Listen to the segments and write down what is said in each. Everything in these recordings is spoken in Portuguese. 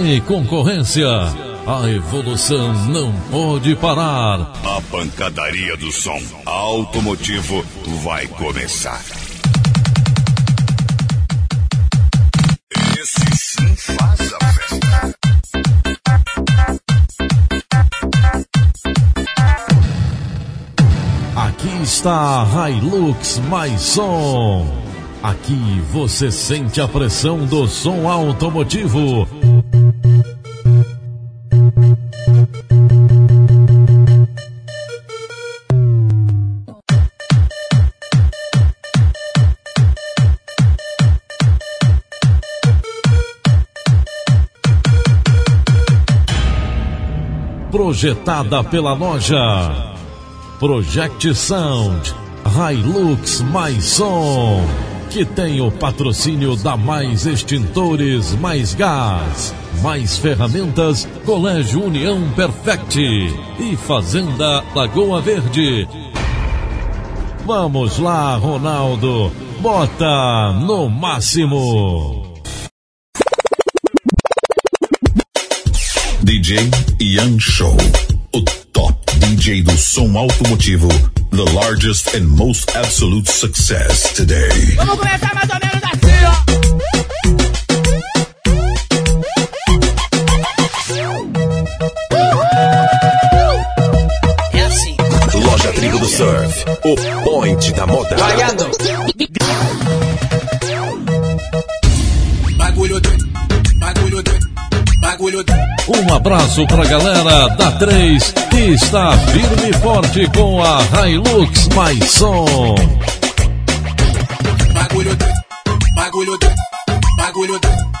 em concorrência. A evolução não pode parar. A pancadaria do som automotivo vai começar. Esse sim faz a festa. Aqui está a Hilux Mais Som. Aqui você sente a pressão do som automotivo. Projetada pela loja Project Sound Hilux Mais Som que tem o patrocínio da Mais Extintores, Mais Gás, Mais Ferramentas, Colégio União Perfect e Fazenda Lagoa Verde. Vamos lá, Ronaldo, bota no máximo. DJ Ian Show, o top DJ do som automotivo the largest and most absolute success today. Vamos começar mais ou menos assim, ó. É assim. Loja Trigo do Surf, o point da moda. Bagulho doido, Um abraço pra galera da 3 que está firme e forte com a Hilux Mais Som. Bagulho doido, bagulho doido, bagulho doido,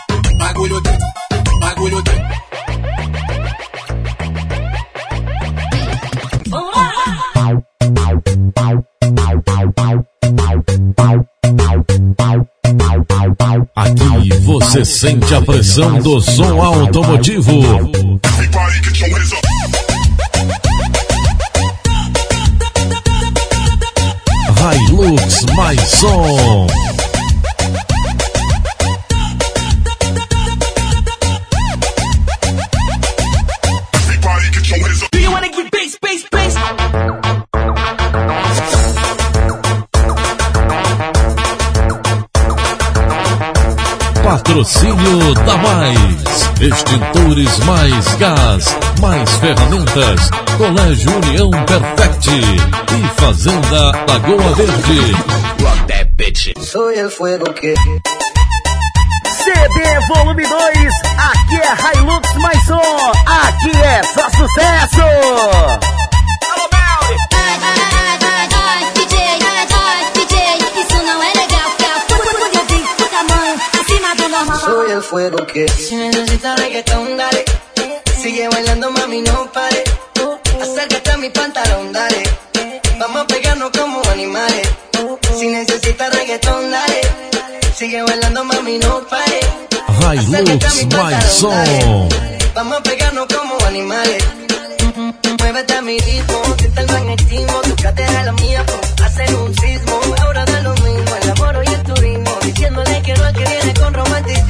sente a pressão do som automotivo. Hilux Mais Som. Patrocínio da Mais. Extintores Mais Gás. Mais Ferramentas. Colégio União Perfect. E Fazenda Lagoa Verde. Rock that bitch. El fuego que CD Volume 2, aqui é Hilux mais som, aqui é só sucesso! Soy el fuego que Si necesitas reggaetón, dale. Sigue bailando, mami, no pare. Acércate a mi pantalón, dale. Vamos a pegarnos como animales. Si necesitas reggaetón, dale. Sigue bailando, mami, no pare. Acércate a mi pantalón, dale. Vamos a pegarnos como animales. Muévete a mi ritmo, siente el magnetismo. Tu cadera es la mía, hacen un sismo. Ahora da lo mismo, el amor y el turismo. Diciéndole que no al que viene con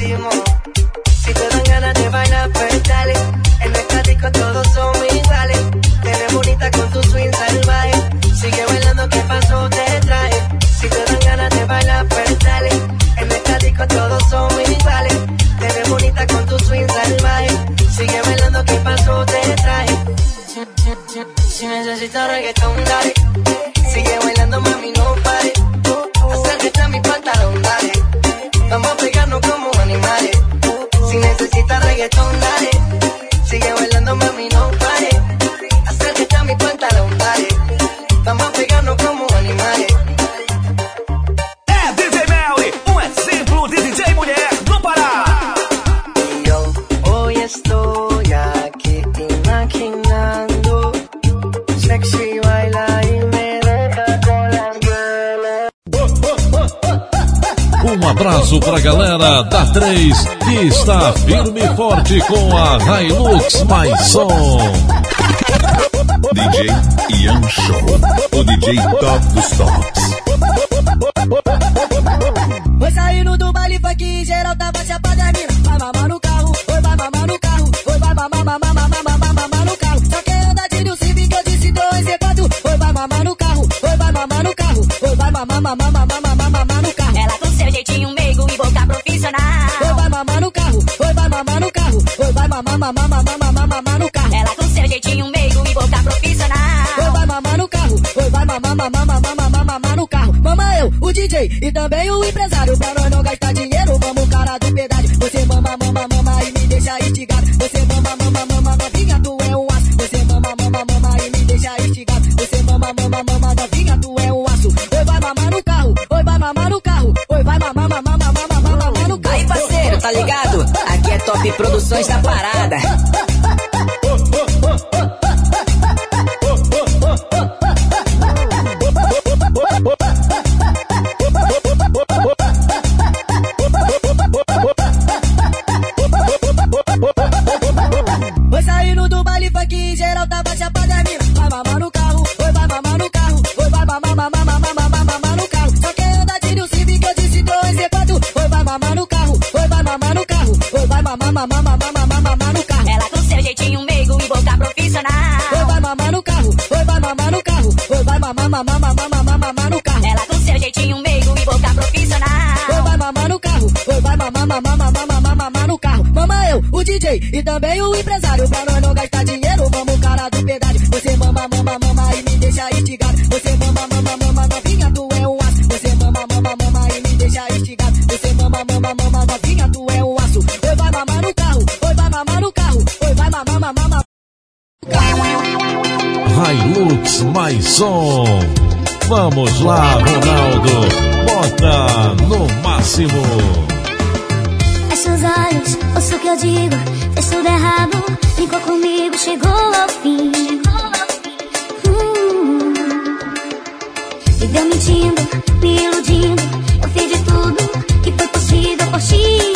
Si te dan ganas de bailar, pues dale. En el disco todos son iguales. Te ves bonita con tu swing salvaje. Sigue bailando, ¿qué pasó? Te traje. Si te dan ganas de bailar, pues dale. En el disco todos son iguales. Te ves bonita con tu swing salvaje. Sigue bailando, ¿qué pasó? Te traje. Si necesitas reggaetón. Reggaetón, dale. Abraço pra galera da 3 que está firme e forte com a Hilux Mais Som. DJ Ian Show, o DJ top dos tops. Foi saindo do baile funk, geral tava chapada, mina. DJ e também o empresário. Pra nós não gastar Mama eu, o DJ e também o empresário. Pra nós não gastar dinheiro, vamos cara do pedágio. Você mama, mama, mama e me deixa instigado. Você mama, mama, mama, novinha, tu é um aço. Você mama, mama, mama e me deixa instigado. Você mama, mama, mama, novinha, tu é um aço. Oi, vai mamar no carro, oi, vai mamar no carro. Oi, vai mamar, mamar, mamar. Hilux mais som. Vamos lá, Ronaldo. Bota no máximo. Fecha os olhos, ouça o que eu digo. Fez tudo errado, ficou comigo, chegou ao fim. Hum. Viveu mentindo, me iludindo. Eu fiz de tudo que foi possível por ti.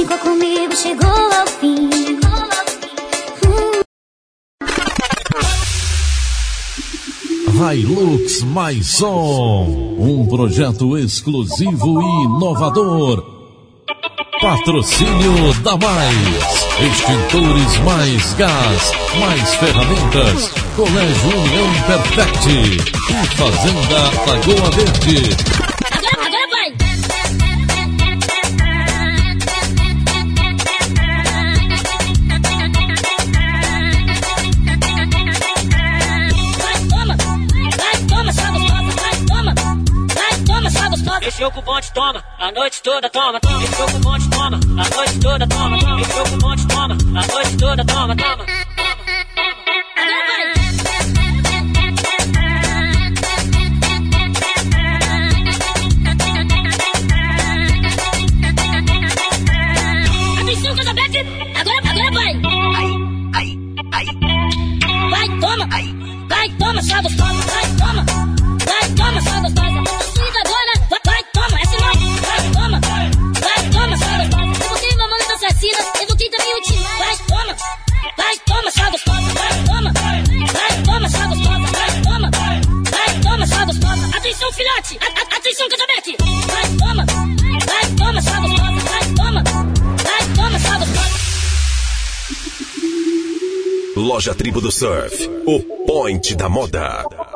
Ficou comigo, chegou ao fim. Hilux mais som. Um projeto exclusivo e inovador. Patrocínio da Mais. Extintores mais gás, mais ferramentas. Colégio União Perfect. E Fazenda Lagoa Verde. Mexeu com o bonde, toma, a noite toda, toma, toma. Mexeu com o bonde, toma, a noite toda, toma, toma. Mexeu com o bonde, toma, a noite toda, toma, toma. Atenção, Casabete! Agora, agora vai! Vai, toma! Vai, toma, gostosa! Vai, toma! Vai, Loja Tribo do Surf, o point da moda.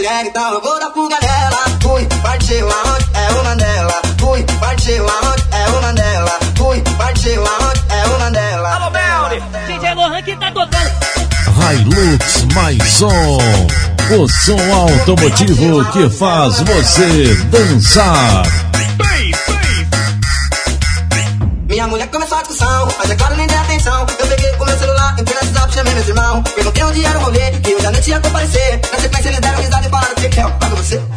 Mulher, então eu vou dar fuga nela. Fui, partiu aonde? É uma dela. Fui, partiu aonde? É uma dela. Fui, partiu aonde? É uma dela. Alô, Melly! DJ Lohan que tá tocando. Hilux mais som. O som automotivo que faz você dançar. Minha mulher começou a discussão, mas agora nem dei atenção. Eu peguei o entrei no WhatsApp, chamei meus irmãos. Perguntei onde era o rolê, que eu já nem tinha comparecer. Na sequência eles deram risada e falaram que que é, paga você.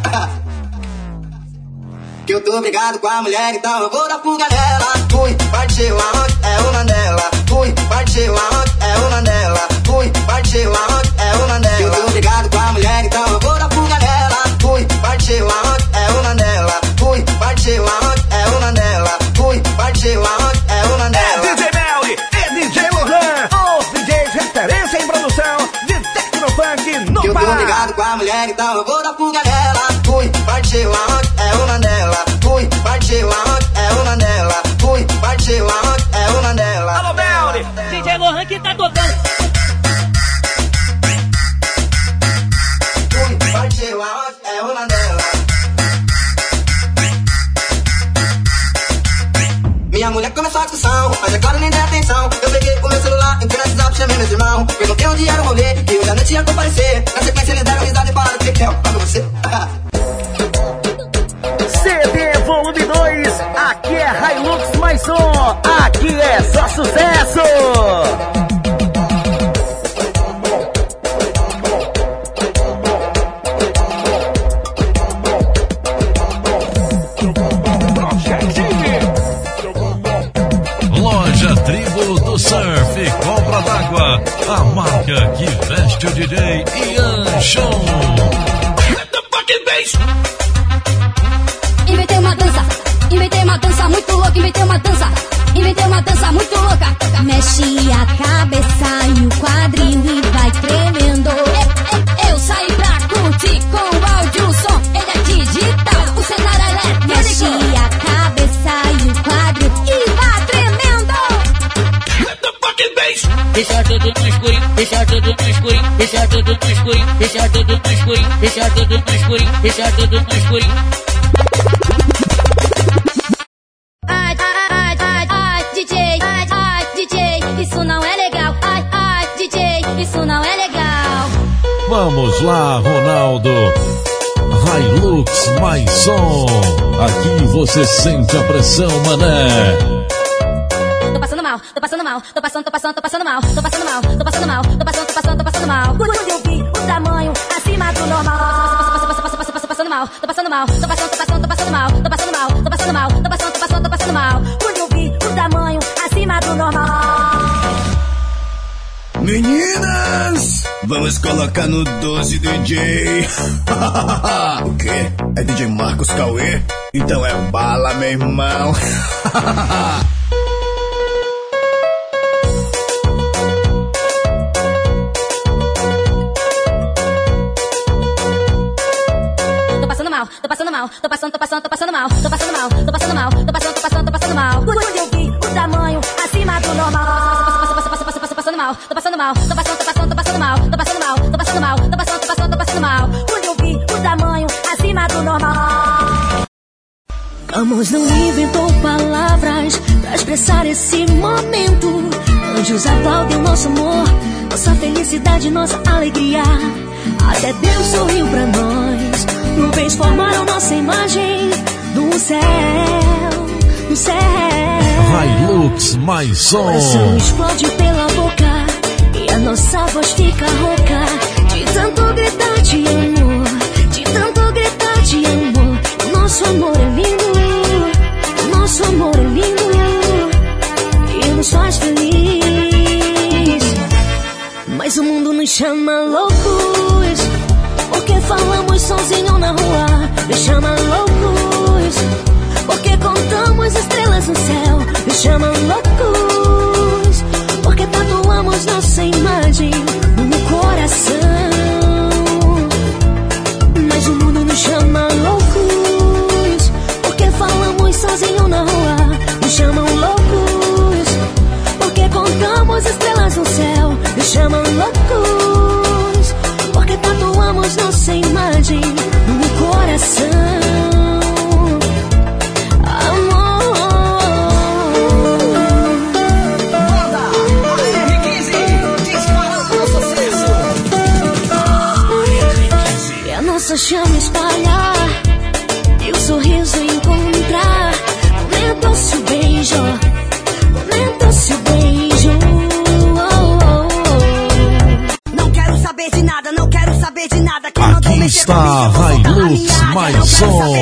que eu tô brigado com a mulher, então eu vou dar fuga nela. Fui, partiu aonde? É uma dela. Fui, partiu aonde? É uma dela. Fui, partiu aonde? É uma dela. Que eu tô brigado com a mulher, então eu vou dar fuga nela. Fui, partiu aonde? É uma dela. Fui, partiu aonde? Que eu tô ligado com a mulher, então eu vou dar fuga nela. Fui, partiu aonde? É uma dela. Fui, partiu aonde? É uma dela. Fui, partiu aonde? É uma dela. Alô, Melly! DJ Lohan que tá tocando. Fui, partiu aonde? É uma dela. Minha mulher começou a discussão, mas agora nem dei atenção. Eu peguei o meu celular, entrei no WhatsApp, chamei meus irmãos. Perguntei onde era o rolê, eu nem tinha comparecer. Na sequência eles deram risada e falaram que que é, paga você. CD Volume 2, aqui é Hilux mais som, aqui é só sucesso! DJ Ian Show. Inventei uma dança, inventei uma dança muito louca, inventei uma dança, inventei uma dança muito louca. Mexe a cabeça e o quadril Deixa tudo no escurinho, deixa tudo no escurinho, deixa tudo no escurinho, deixa tudo no escurinho, deixa tudo no escurinho, deixa tudo no escurinho. Ai, ai, ai, ai, ai, DJ, ai, ai, DJ, isso não é legal. Ai, ai, DJ, isso não é legal. Vamos lá, Ronaldo. Hilux mais som. Aqui você sente a pressão, mané. Passando mal, tô passando tô passando, tô passando, mal, tô passando mal, tô passando mal, tô passando, tô passando, tô passando mal. Quando eu vi o tamanho acima do normal, passando, mal, tô passando mal, tô passando, tô passando, tô passando mal, tô passando mal, tô passando mal, tô passando, tô passando, tô passando mal. Quando eu vi o tamanho acima do normal. Meninas, vamos colocar no 12 DJ. o quê? É DJ Marcos Cauê? Então é bala, meu irmão. Mal, tô passando, tô passando, tô passando mal, tô passando mal, tô passando mal, tô passando, tô passando, tô passando mal. Quando eu vi o tamanho acima do normal. Passando, mal, tô passando mal, tô passando, tô passando, tô passando mal, tô passando mal, tô passando mal, tô passando, tô passando, tô passando mal. Quando eu vi o tamanho acima do normal. Amor não inventou palavras pra expressar esse momento. Anjos aplaudem o nosso amor, nossa felicidade, nossa alegria. Até Deus sorriu pra nós. Nuvens formaram nossa imagem do céu, do céu. Hilux mais som. Coração explode pela boca e a nossa voz fica rouca de tanto gritar de amor, de tanto gritar de amor. O nosso amor é lindo, o nosso amor é lindo e nos faz feliz. Mas o mundo nos chama loucos porque falamos sozinho na rua. Nos chama loucos porque contamos estrelas no céu. Nos chama loucos porque tatuamos nossa imagem no coração. Mas o mundo nos chama loucos porque falamos sozinho na rua. nossa chama espalhar e o sorriso encontrar. Como é doce o beijo, como é doce o beijo. Oh, oh, oh. Não quero saber de nada, não quero saber de nada. Aqui está Raimundo mais som.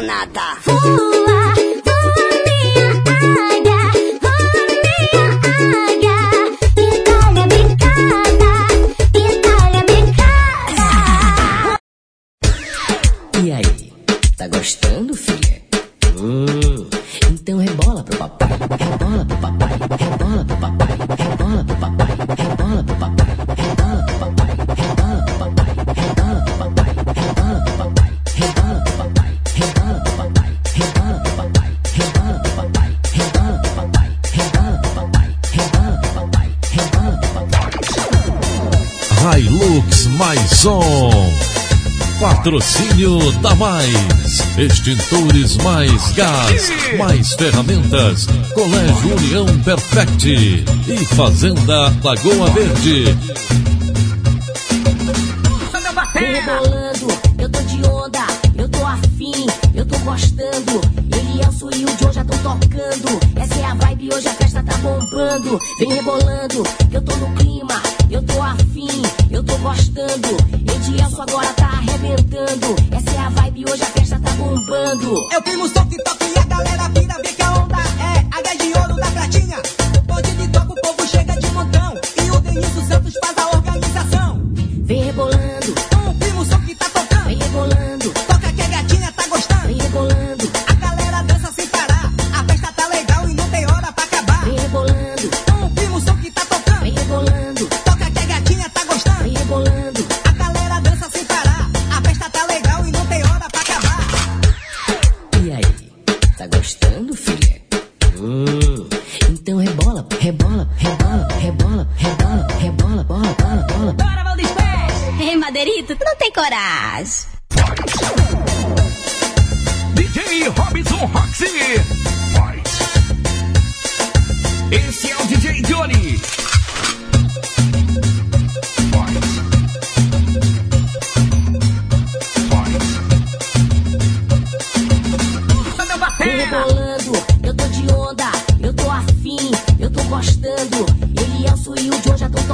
nada. Patrocínio da Mais. Extintores Mais Gás. Mais Ferramentas. Colégio União Perfect. E Fazenda Lagoa Verde.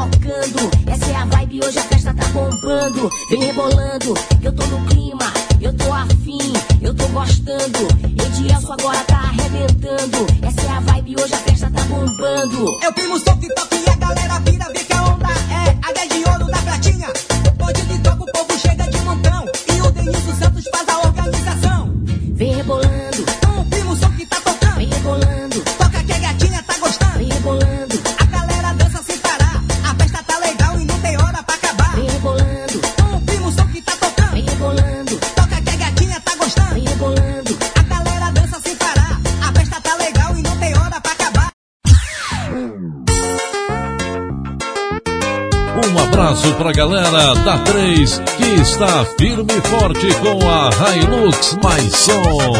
tocando. Essa é a vibe, hoje a festa tá bombando. Vem rebolando, eu tô no clima, eu tô afim, eu tô gostando. Edielso agora tá arrebentando. Essa é a vibe, hoje a festa tá bombando. É eu primo só que tá abraço pra galera da 3 que está firme e forte com a Hilux Mais Som.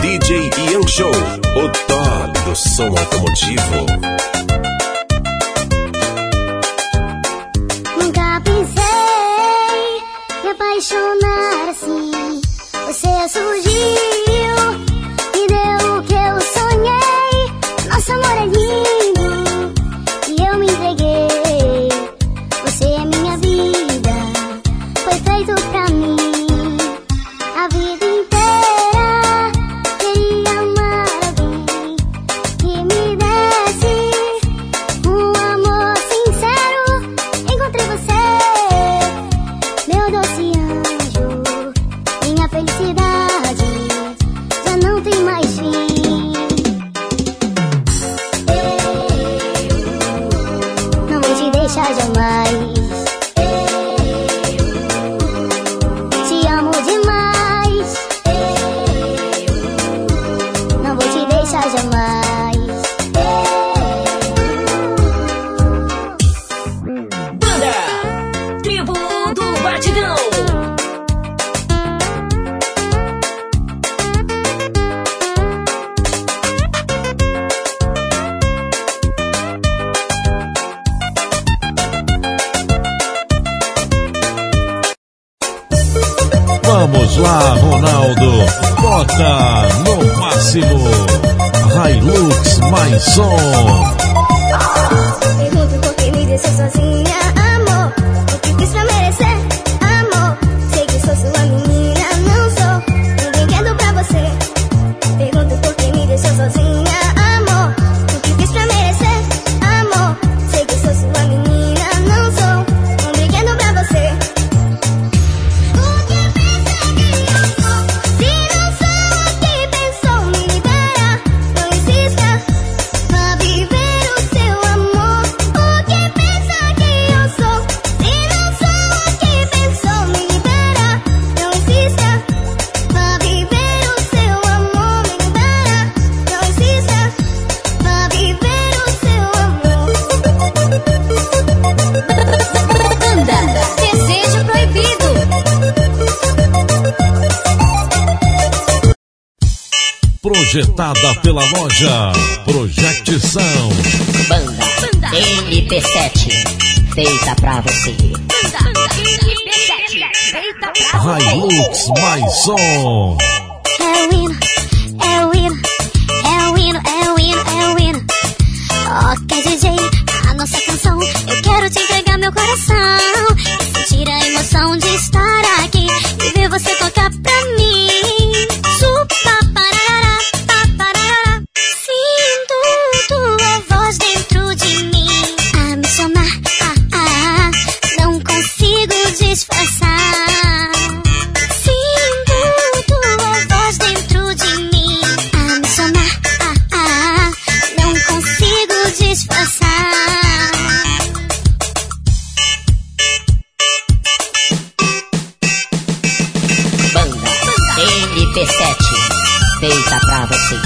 DJ e show, o top do som automotivo. Ronaldo, bota no máximo. Hilux mais som. montada pela loja Projecção. Banda, Banda. MP7, feita pra você. Banda, Banda. MP7, feita pra você. Hilux mais som. É o hino, é o hino, é o hino, é o hino, é o hino. Oh, ok, DJ, a nossa canção, eu quero te entregar meu coração. Sentir a emoção de estar aqui. receita pra você.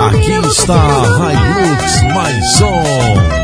Aqui está a Hilux Mais On.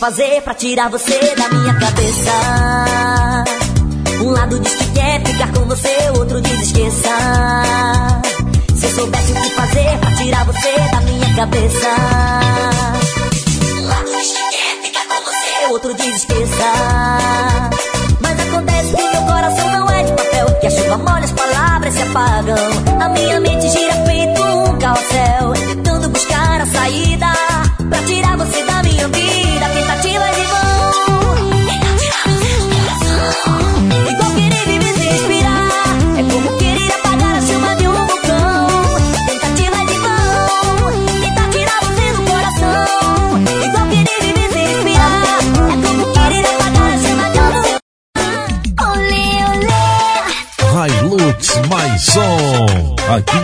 Fazer pra tirar você da minha cabeça. Um lado diz que quer ficar com você, outro diz esqueça. Se eu soubesse o que fazer pra tirar você da minha cabeça. Um lado diz que quer ficar com você, outro diz esqueça. Mas acontece que meu coração não é de papel. Que a chuva molha, as palavras se apagam.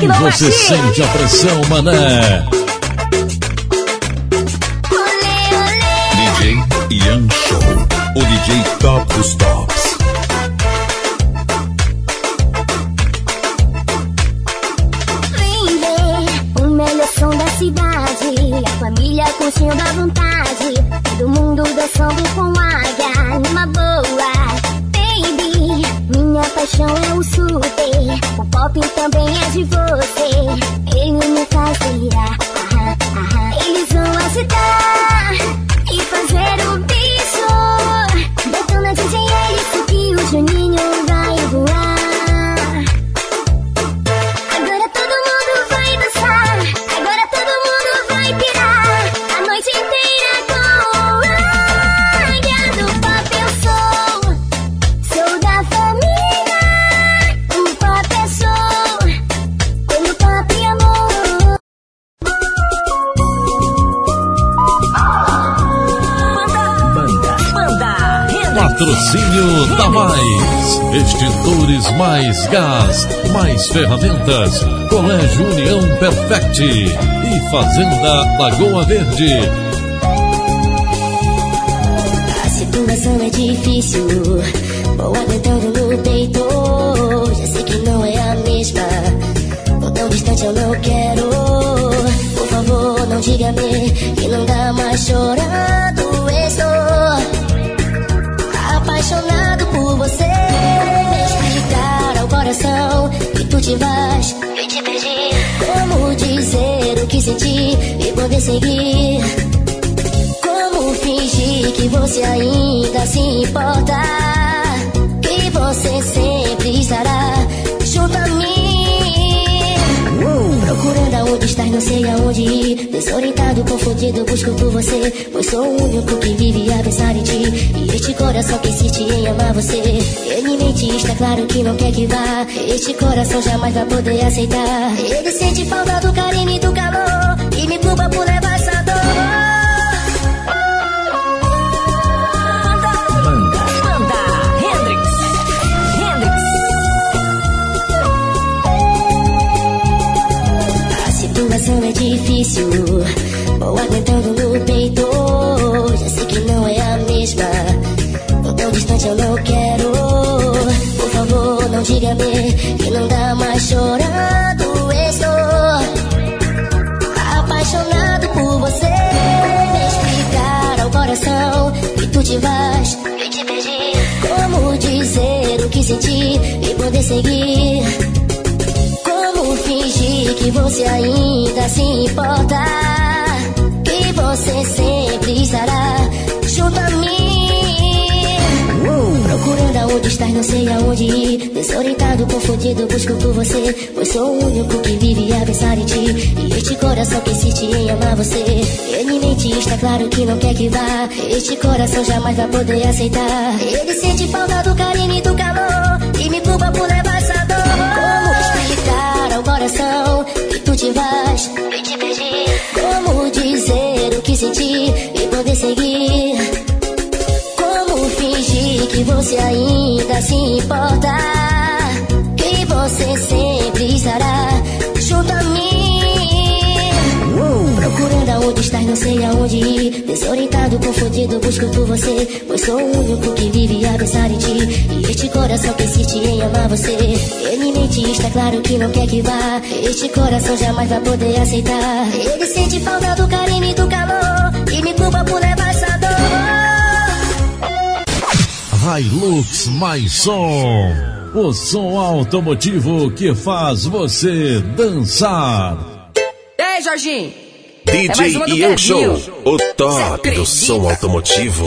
Aqui você sente a pressão, mané. DJ Ian Show, o DJ top dos tops. Vem ver o melhor som da cidade. A família curtindo à vontade. Todo mundo dançando com águia numa boa. Minha paixão é o super. O pop também é de você. Ele me faz virar. Ah, ah. Eles vão agitar e fazer o bicho. Detona DJ, é isso que Juninho vai Mais. Extintores mais gás, mais ferramentas. Colégio União Perfect. E Fazenda Lagoa Verde. A situação é difícil, vou aguentando no peito. Já sei que não é a mesma, tô tão distante eu não quero. Por favor, não diga-me que não dá mais chorando. Por você. Explicar ao coração que tu te vais. Eu te perdi. Como dizer o que senti e poder seguir? Como fingir que você ainda se importa? Que você sempre estará junto a mim. Procurando aonde estás, não sei aonde ir. Desorientado, confundido, busco por você. Pois sou o único que vive a pensar em ti. E este coração que insiste em amar você. Ele mente, está claro que não quer que vá. Este coração jamais vai poder aceitar. Ele sente falta do carinho e do calor. E me culpa por levar se importa? Que você sempre estará junto a mim. Procurando aonde estás, não sei aonde ir. Desorientado, confundido, busco por você. Pois sou o único que vive a pensar em ti. E este coração que insiste em amar você. Ele mente, está claro que não quer que vá. Este coração jamais vai poder aceitar. Ele sente falta do carinho e do calor. E me culpa por levar essa dor. Como explicar ao coração que tu te vais? Dizer o que senti e poder seguir? Como fingir que você ainda se importa? Que você sempre estará junto a mim. Procurando aonde estás, não sei aonde ir. Desorientado, confundido, busco por você. Pois sou o único que vive a pensar em ti. E este coração que insiste em amar você. Ele mente, está claro que não quer que vá. Este coração jamais vai poder aceitar. Ele sente falta do carinho e do calor. E me culpa por levar essa dor. Hilux Mais Som. O som automotivo que faz você dançar. Ei, Jorginho! É DJ do Ian Brasil. Show, o top do som automotivo.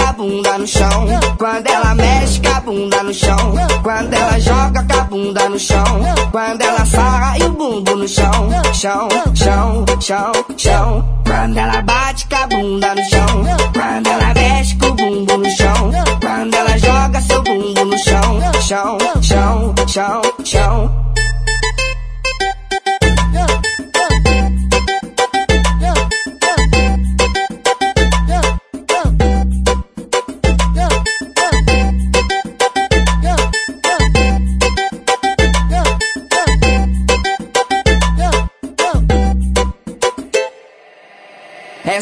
bunda no chão. Quando ela mexe com a bunda no chão. Quando ela joga com a bunda no chão. Quando ela sarra e o bumbum no chão. Chão, chão, chão, chão. Quando ela bate com a bunda no chão. Quando ela mexe com o bumbum no chão. Quando ela joga seu bumbum no chão. Chão, chão, chão, chão.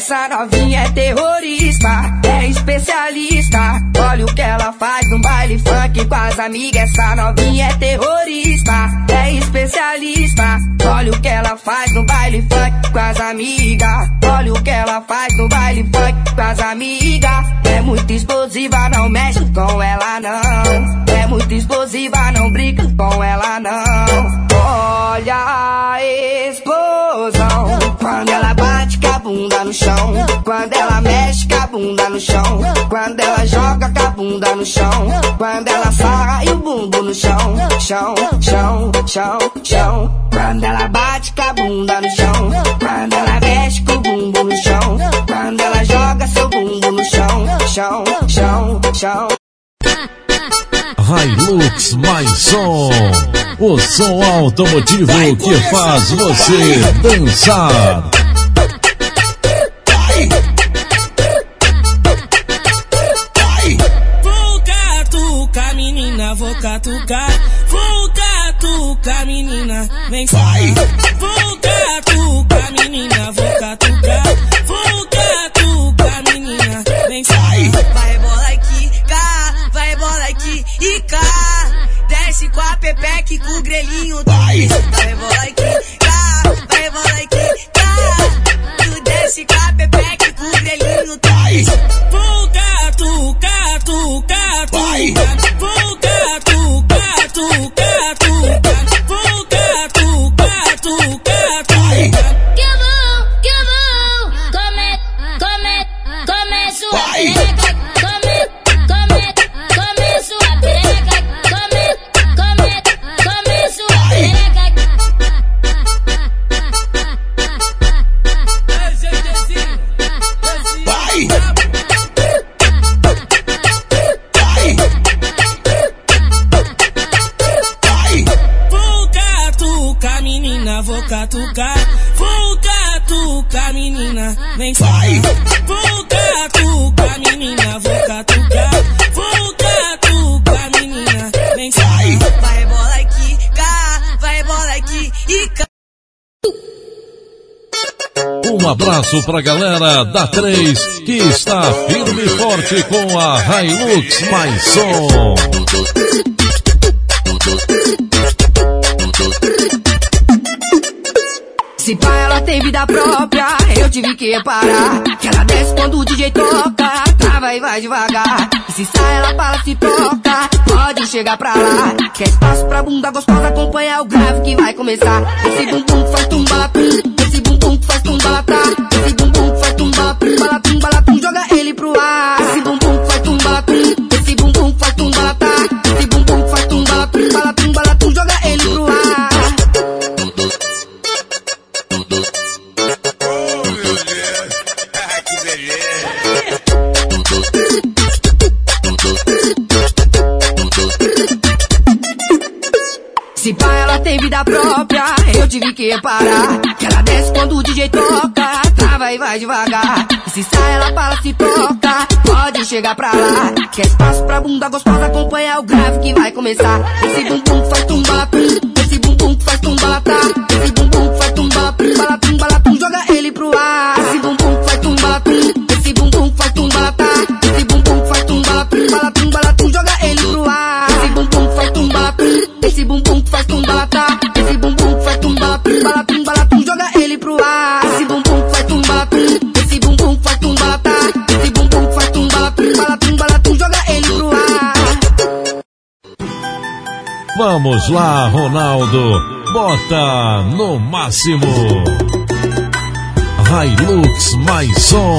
Essa novinha é terrorista, é especialista. Olha o que ela faz no baile funk com as amigas. Essa novinha é terrorista, é especialista. Olha o que ela faz no baile funk com as amigas. Olha o que ela faz no baile funk com as amigas. É muito explosiva, não mexe com ela não. É muito explosiva, não brinca com ela não. Olha a explosão quando ela bate bunda no chão. Quando ela mexe com a bunda no chão. Quando ela joga com a bunda no chão. Quando ela sarra e o bumbum no chão. Chão, chão, chão, chão. Quando ela bate com a bunda no chão. Quando ela mexe com o bumbum no chão. Quando ela joga seu bumbum no chão. Chão, chão, chão. Hilux Mais Som. O som automotivo que faz você dançar. Vou catucar. Vou catucar, menina, vem vai. Vou catucar, menina, vou catucar. Vou catucar, menina, vem vai. Vai bola aqui, cá, vai bola aqui e cá. Desce com a Pepeque com o grelhinho. Vai, vai bola aqui, da 3 que está firme e forte com a Hilux Mais Som. Se pá, ela tem vida própria, eu tive que reparar. Que ela desce quando o DJ toca, trava e vai devagar. E se sai, ela fala, se toca, pode chegar pra lá. Quer espaço pra bunda gostosa, acompanha o grave que vai começar. Esse bumbum faz tumbalatum, esse bumbum que faz tumbala tá. Esse bumbum que faz tumbala, bala tumbala, tum, joga ele pro ar. Esse bumbum que faz tumbala, tum. Esse bumbum que faz tumbala tá. Esse bumbum que faz tumbala, bala tumbala, tum, joga ele pro ar. Oh, meu Deus. Se pá, ela tem vida própria tive que reparar. Que ela desce quando o DJ toca, trava e vai devagar. E se sai, ela fala, se toca, pode chegar pra lá. Quer espaço pra bunda gostosa, acompanha o grave que vai começar. Esse bumbum faz tumba tum, esse bumbum faz tumba latá. Esse bumbum faz tumba tum, bala tum, bala tum, joga ele pro ar. Esse bumbum faz tumba tum, Vamos lá, Ronaldo. Bota no máximo. Hilux mais som.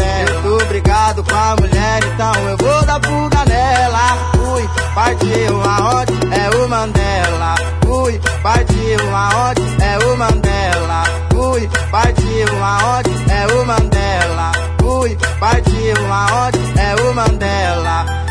Brigado com a mulher, então eu vou dar fuga nela. Fui, partiu aonde? É o Mandela. Fui, partiu aonde? É o Mandela. Fui, partiu aonde? É o Mandela. Fui, partiu aonde? É o Mandela.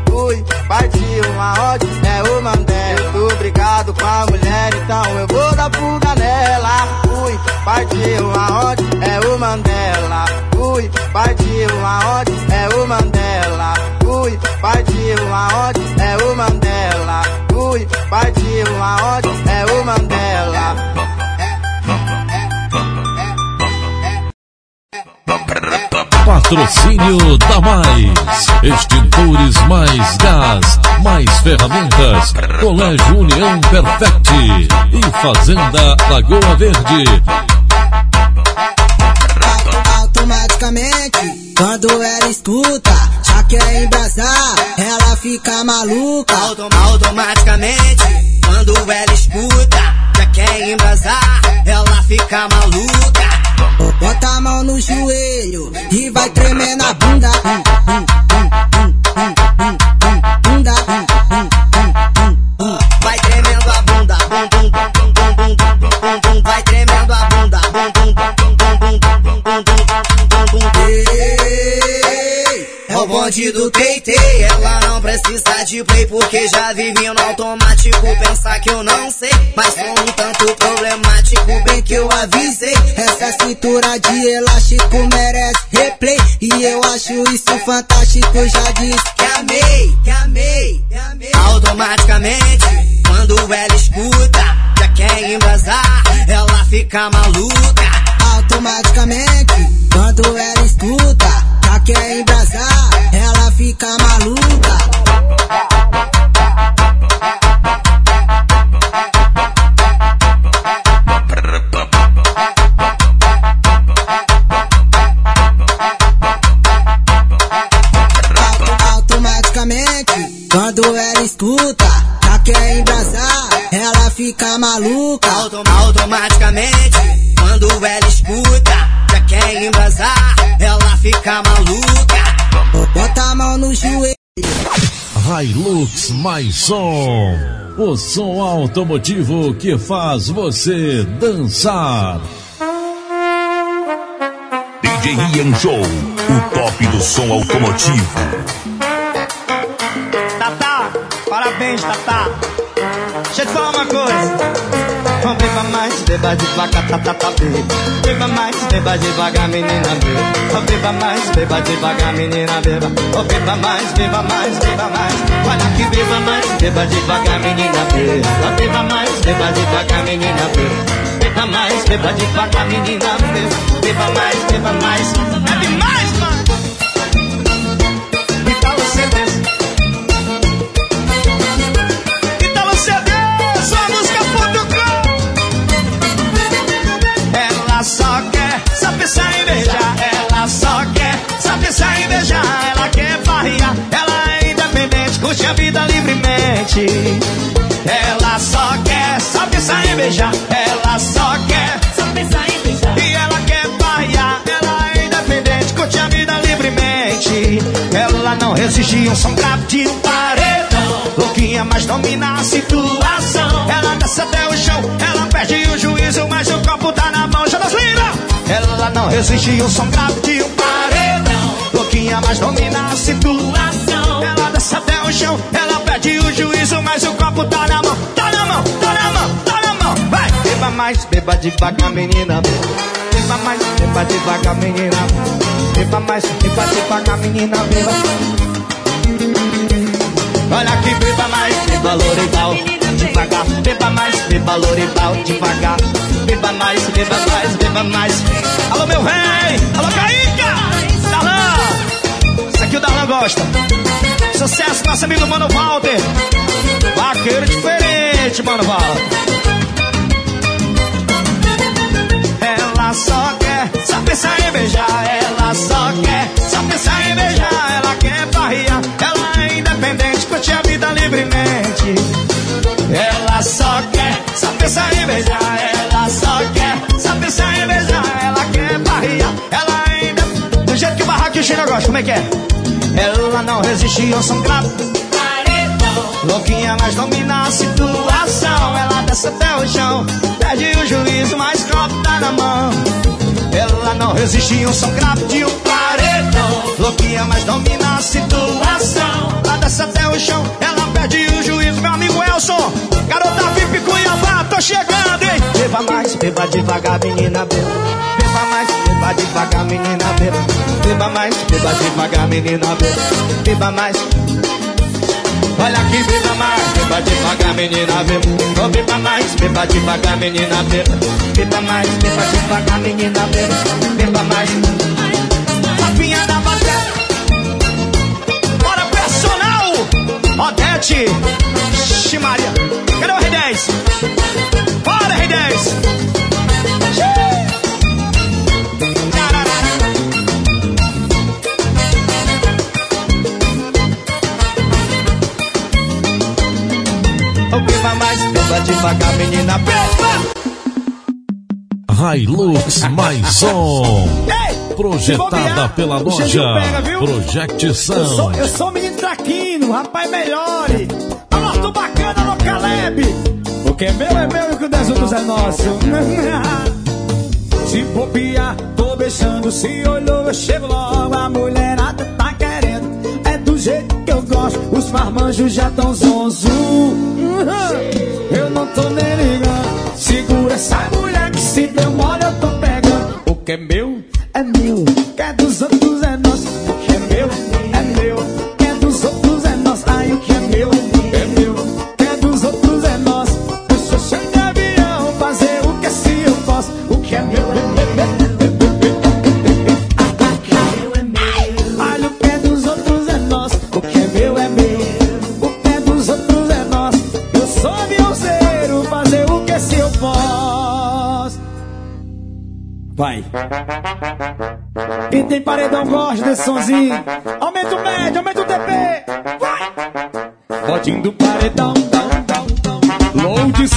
Fui, partiu aonde? É o. Eu tô brigado com a mulher, então eu vou dar fuga nela. Fui, partiu aonde? É o Mandela. Fui, partiu aonde? É o Mandela. Fui, partiu aonde? É o Mandela. Fui, partiu aonde? É o Mandela. Patrocínio da Mais. Extintores mais gás, mais ferramentas. Colégio União Perfect. E Fazenda Lagoa Verde. automaticamente. Quando ela escuta, já quer embrasar, ela fica maluca. Autom automaticamente, quando ela escuta, já quer embrasar, ela fica maluca. Bota a mão no joelho e vai tremer na bunda. Hum, hum, hum, hum, bunda. Bonde do TT, ela não precisa de play porque já vive no automático. Pensar que eu não sei, mas sou um tanto problemático, bem que eu avisei. Essa cintura de elástico merece replay. E eu acho isso fantástico, já disse que amei, que amei, que amei. Automaticamente, quando ela escuta, já quer embrasar, ela fica maluca. Automaticamente. Quando ela escuta, já quer embrasar, ela fica maluca. Automaticamente, quando ela escuta, quer embrasar, ela fica maluca. Autom automaticamente, quando ela escuta, já quer embrasar, ela fica maluca. Bota a mão no joelho. Hilux Mais Som. O som automotivo que faz você dançar. DJ Ian Show, o top do som automotivo. Parabéns, Tatá. Deixa eu te falar uma coisa. Vamos beba mais, beba devagar, tá, tá, tá, beba. Beba mais, beba devagar, menina, beba. Beba mais, beba devagar, menina, beba. Beba mais, beba mais, beba mais. Olha que beba mais, beba devagar, menina, beba. Beba mais, beba devagar, menina, beba. Beba mais, beba devagar, menina, beba. Beba mais, beba mais, bebe mais, pensar em beijar. Ela só quer, só pensar em beijar. Ela quer farrear, ela é independente, curte a vida livremente. Ela só quer, só pensar em beijar. Ela só quer, só pensar em beijar. E ela quer farrear, ela é independente, curte a vida livremente. Ela não resiste a um som grave de um paredão. Louquinha, mas domina a situação. Ela desce até o chão, ela perde o juízo, Ela não resiste o som grave de um paredão. Louquinha, mas domina a situação. Ela desce até o chão, ela perde o juízo, mas o copo tá na mão. Tá na mão, tá na mão, tá na mão. Vai! Beba mais, beba devagar, menina. Beba mais, beba devagar, menina. Beba mais, beba devagar, menina. Beba. Olha que beba mais, beba Lorival, devagar. Beba mais, beba Lorival, devagar. Beba mais, beba mais, beba mais. Alô, meu rei! Alô, Caíca! Darlan! Isso aqui o Darlan gosta. Sucesso, nosso amigo Mano Walter. Vaqueiro diferente, Mano Walter. Ela só quer, só pensar em beijar. Ela só quer, só pensar em beijar. Ela quer barriar, ela é independente, curte a vida livremente. Ela só quer, só pensar em beijar. Ela só quer, só pensar em beijar. Ela quer barriar, ela ainda. Do jeito que o barraco e o China gosta, como é que é? Ela não resiste ao som grave. Louquinha, mas domina a situação. Ela desce até o chão, perde o juízo, mas copo tá na mão. Ela não resiste ao som grave de um paredão. Louquinha, mas domina a situação. Ela desce até o chão, ela perde o juízo. Meu amigo Elson, garota VIP Cuiabá, tô chegando, hein? Beba mais, beba devagar, menina, beba. Beba mais, beba devagar, menina, beba. Beba mais, beba devagar, menina, beba. Beba mais. Olha aqui, beba mais, beba devagar, menina, beba. Oh, beba mais, beba devagar, menina, beba. Beba mais, beba devagar, menina, beba. Beba mais. Rapinha da bateria. Odete, Ximaria. Cadê o R10? Bora, R10! Oh, beba mais, beba devagar, menina, beba! Hilux Mais Som. Projetada pela o loja pega, viu? Project Eu sou, eu sou menino traquino, rapaz melhore. Alô, tô bacana, alô, Caleb. O que é meu é meu e o que das outros é nosso. Se bobear, tô beijando. Se olhou, eu chego logo. A mulherada tá querendo. É do jeito que eu gosto. Os marmanjos já tão zonzo. Eu não tô nem ligando. Segura essa mulher que se deu mole, eu tô pegando. O que é meu é meu. O que é dos outros é nosso. coraçãozinho. Aumenta o médio, aumenta o TP. Vai! Rodinho do paredão, dão, dão, dão. Low de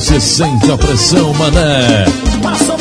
você sente a pressão, mané. Passou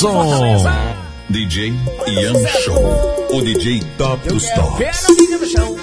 som. DJ Ian Show, o DJ top dos tops.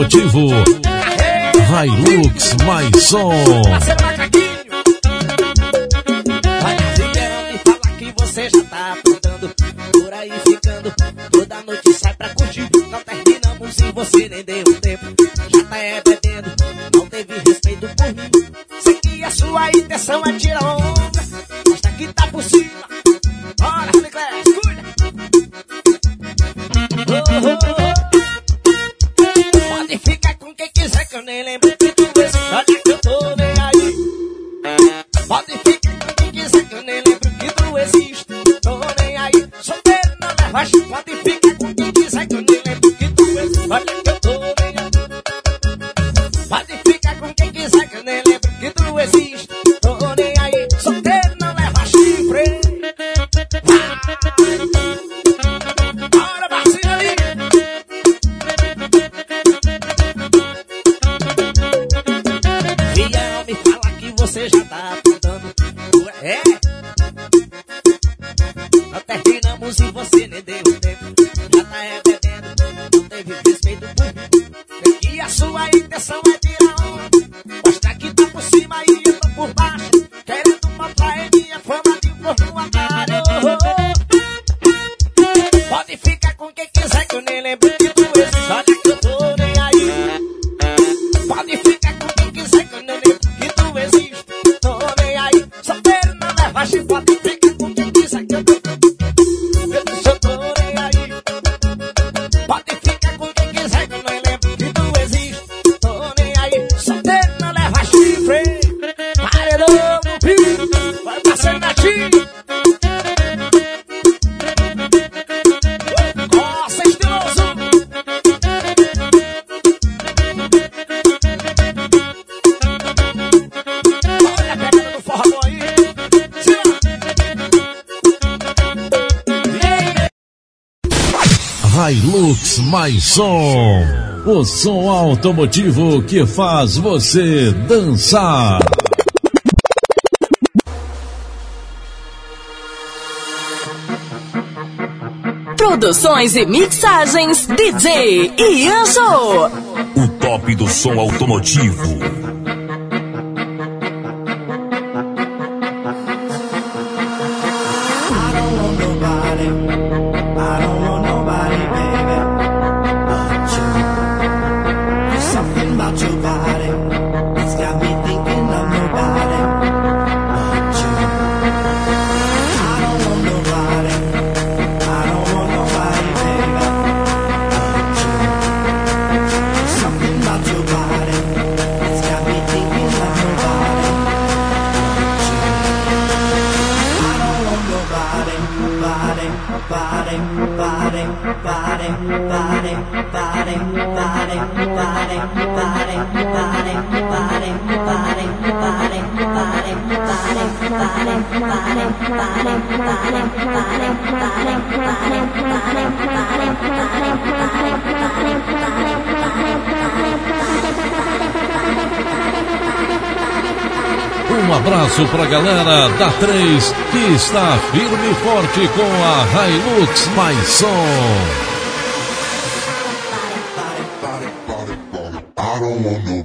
Motivo, automotivo. Hilux mais som. aguantar som. O som automotivo que faz você dançar. Produções e mixagens DJ e Anjo. O top do som automotivo. da 3 que está firme e forte com a Hilux Mais Som. I don't want no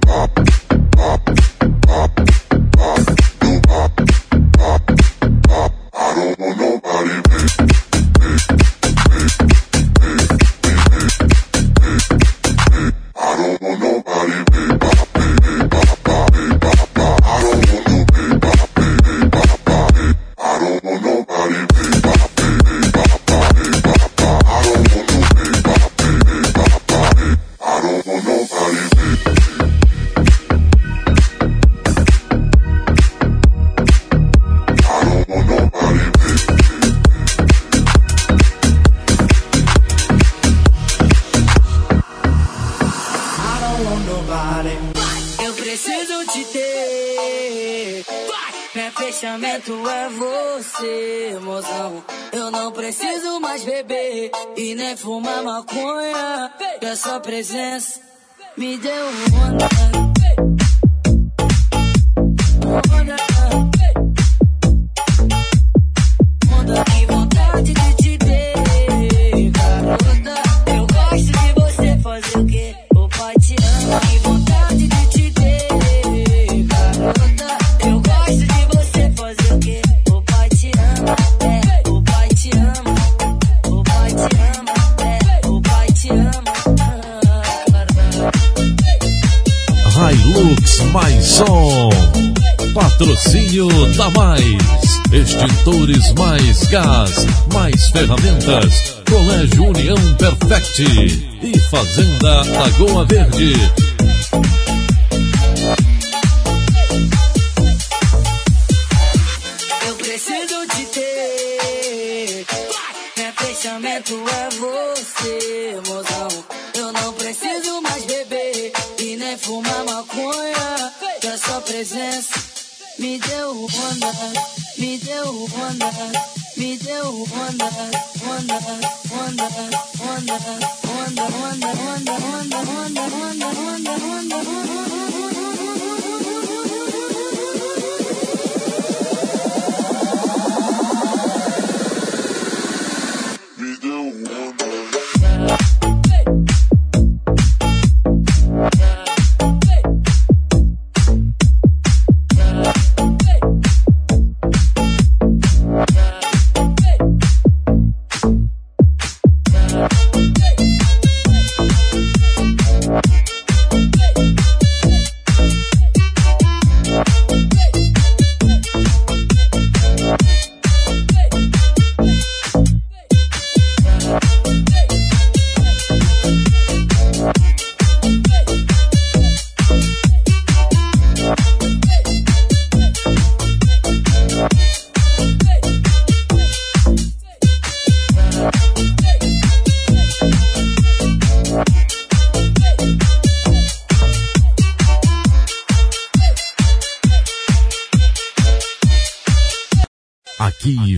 presente. Extintores Mais Gás. Mais Ferramentas. Colégio União Perfect. E Fazenda Lagoa Verde. Wonder, wonder, wonder, wonder, wonder, wonder, wonder, wonder, wonder, wonder, wonder, wonder, wonder, wonder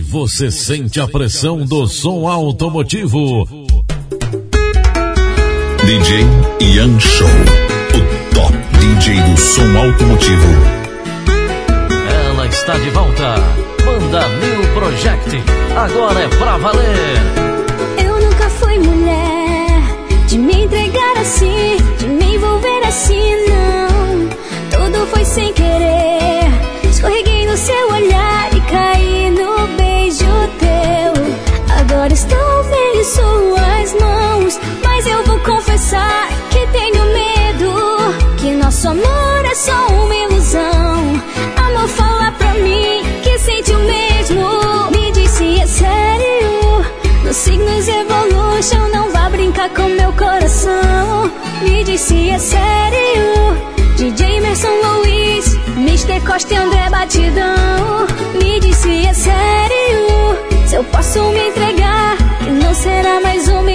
você sente a pressão do som automotivo. DJ Ian Show, o top DJ do som automotivo. Ela está de volta. Banda New Project. Agora é pra valer. Eu nunca fui mulher de me entregar assim, de me envolver assim, não. Tudo foi sem querer. Nosso amor é só uma ilusão. Amor, fala pra mim que sente o mesmo. Me diz se é sério. No Signos Evolution não vá brincar com meu coração. Me diz se é sério. DJ Emerson Luiz, Mr. Costa e André Batidão. Me diz se é sério. Se eu posso me entregar, que não será mais uma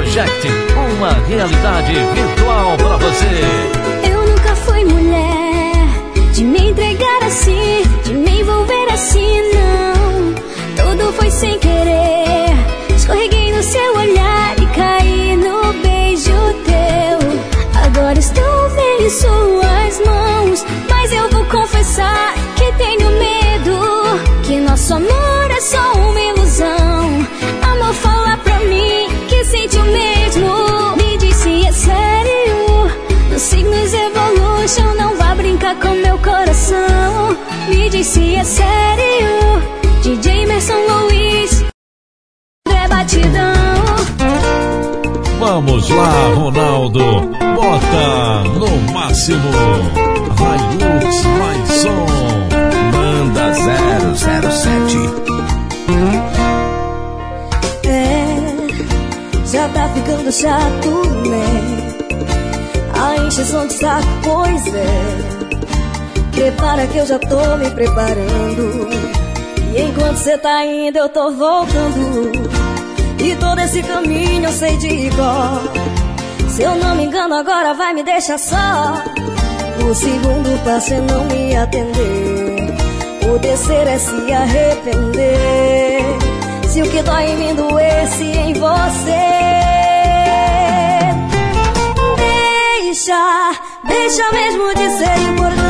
Project. Uma realidade virtual pra você. Eu nunca fui mulher de me entregar assim, de me envolver assim, não. Tudo foi sem querer. Escorreguei no seu olhar e caí no beijo teu. Agora estou vendo em suas se é sério. DJ Emerson Luiz, André Batidão. Vamos lá, Ronaldo. Bota no máximo. Hilux mais som. Manda 007. É, já tá ficando chato, né? encheção de saco, pois é. Prepara que eu já tô me preparando. E enquanto cê tá indo, eu tô voltando. E todo esse caminho eu sei de cor. Se eu não me engano, agora vai me deixar só. O segundo passo é não me atender. O terceiro é se arrepender. Se o que dói em mim doesse em você. Deixa, deixa mesmo de ser importante.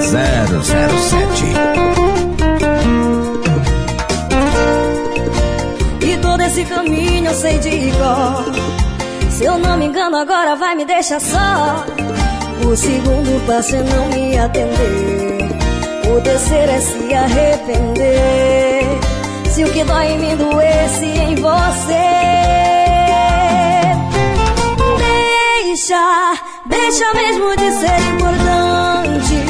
Banda 007. E todo esse caminho eu sei de cor. Se eu não me engano, agora vai me deixar só. O segundo passo é não me atender. O terceiro é se arrepender. Se o que dói em mim doesse em você. Deixa, deixa mesmo de ser importante.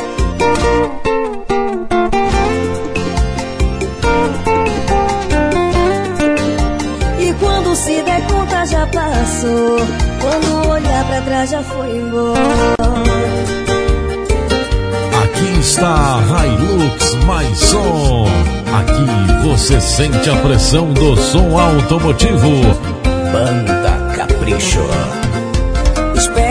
Se der conta já passou. Quando olhar pra trás já foi embora. Aqui está a Hilux Mais Som. Aqui você sente a pressão do som automotivo. Banda Capricho. Espera,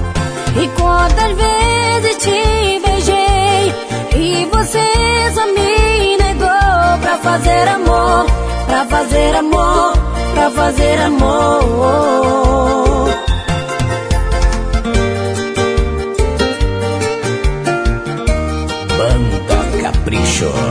E quantas vezes te beijei e você só me negou pra fazer amor, pra fazer amor, pra fazer amor. Banda Capricho.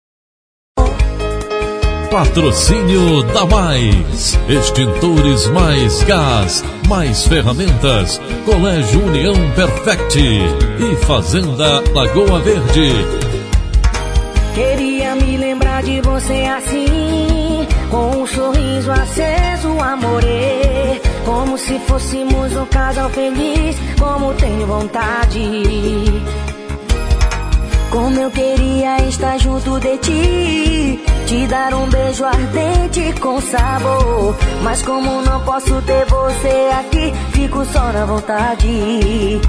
Patrocínio da Mais. Extintores mais gás, mais ferramentas. Colégio União Perfect. E Fazenda Lagoa Verde. Queria me lembrar de você assim, Com um sorriso aceso, amorê. Como se fôssemos um casal feliz, como tenho vontade. Como eu queria estar junto de ti, te dar um beijo ardente com sabor. Mas como não posso ter você aqui, fico só na vontade.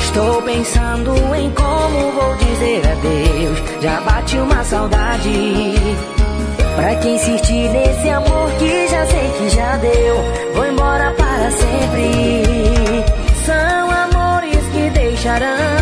Estou pensando em como vou dizer adeus. Já bate uma saudade. Pra que insistir nesse amor que já sei que já deu? Vou embora para sempre. São amores que deixarão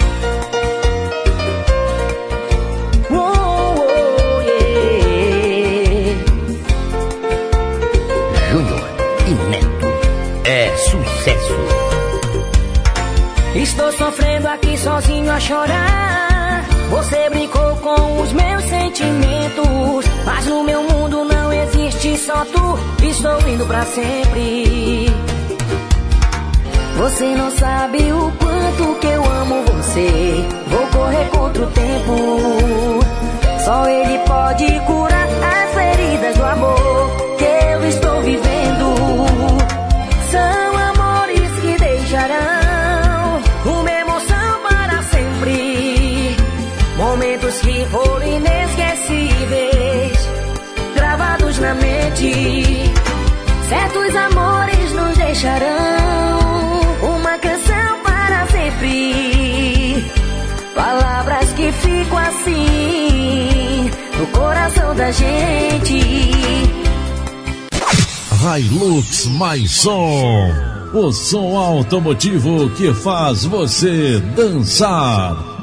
Sofrendo aqui sozinho a chorar. Você brincou com os meus sentimentos. Mas no meu mundo não existe só tu. Estou indo pra sempre. Você não sabe o quanto que eu amo você. Vou correr contra o tempo. Só ele pode curar as feridas do amor gravados na mente. Certos amores nos deixarão uma canção para sempre. Palavras que ficam assim no coração da gente. Hilux Mais Som. O som automotivo que faz você dançar.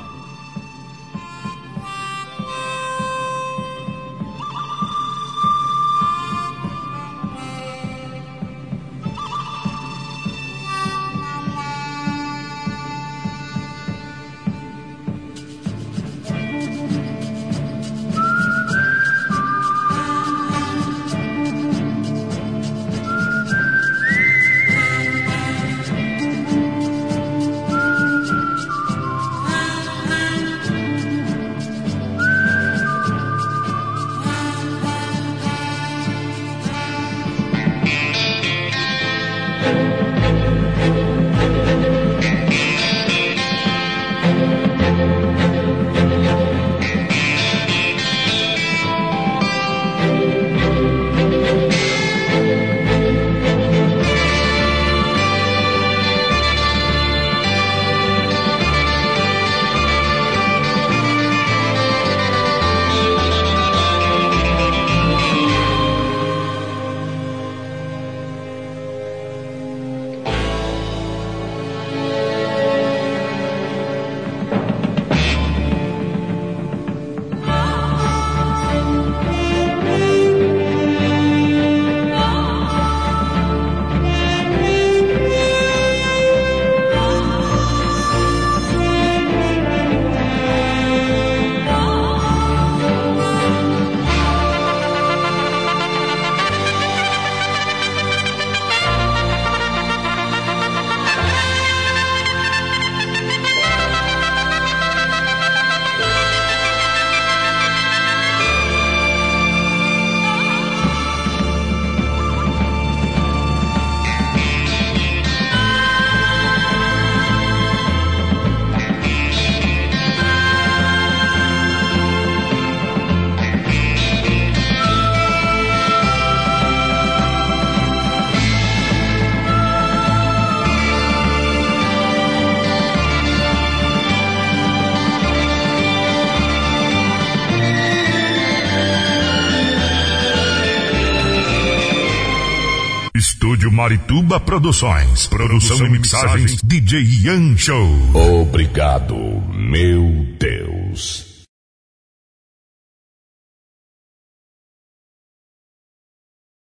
Marituba Produções. Produção, Produção e mixagens DJ Ian Show. Obrigado, meu Deus.